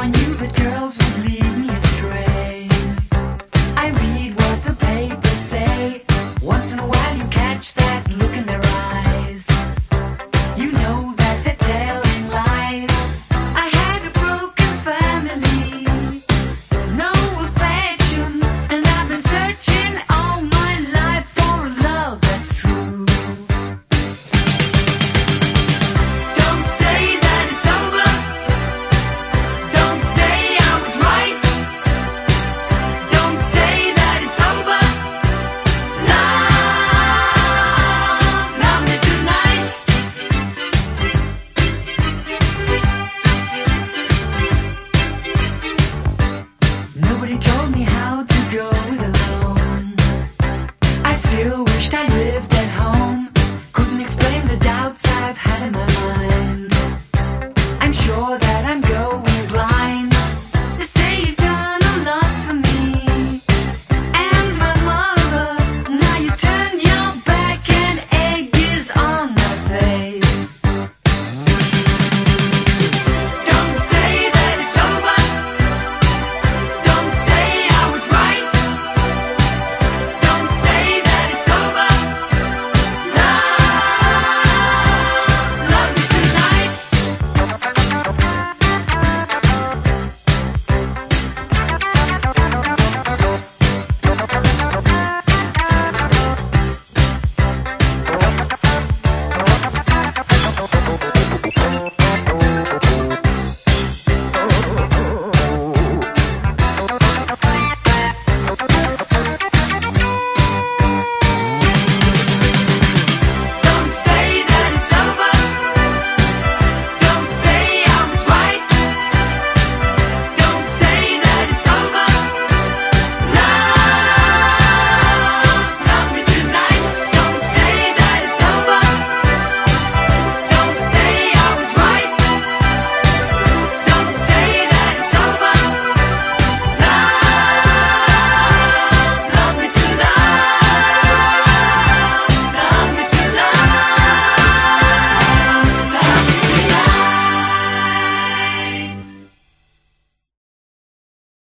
I knew that girls would leave me. Nobody told me how to go it alone. I still wished I lived.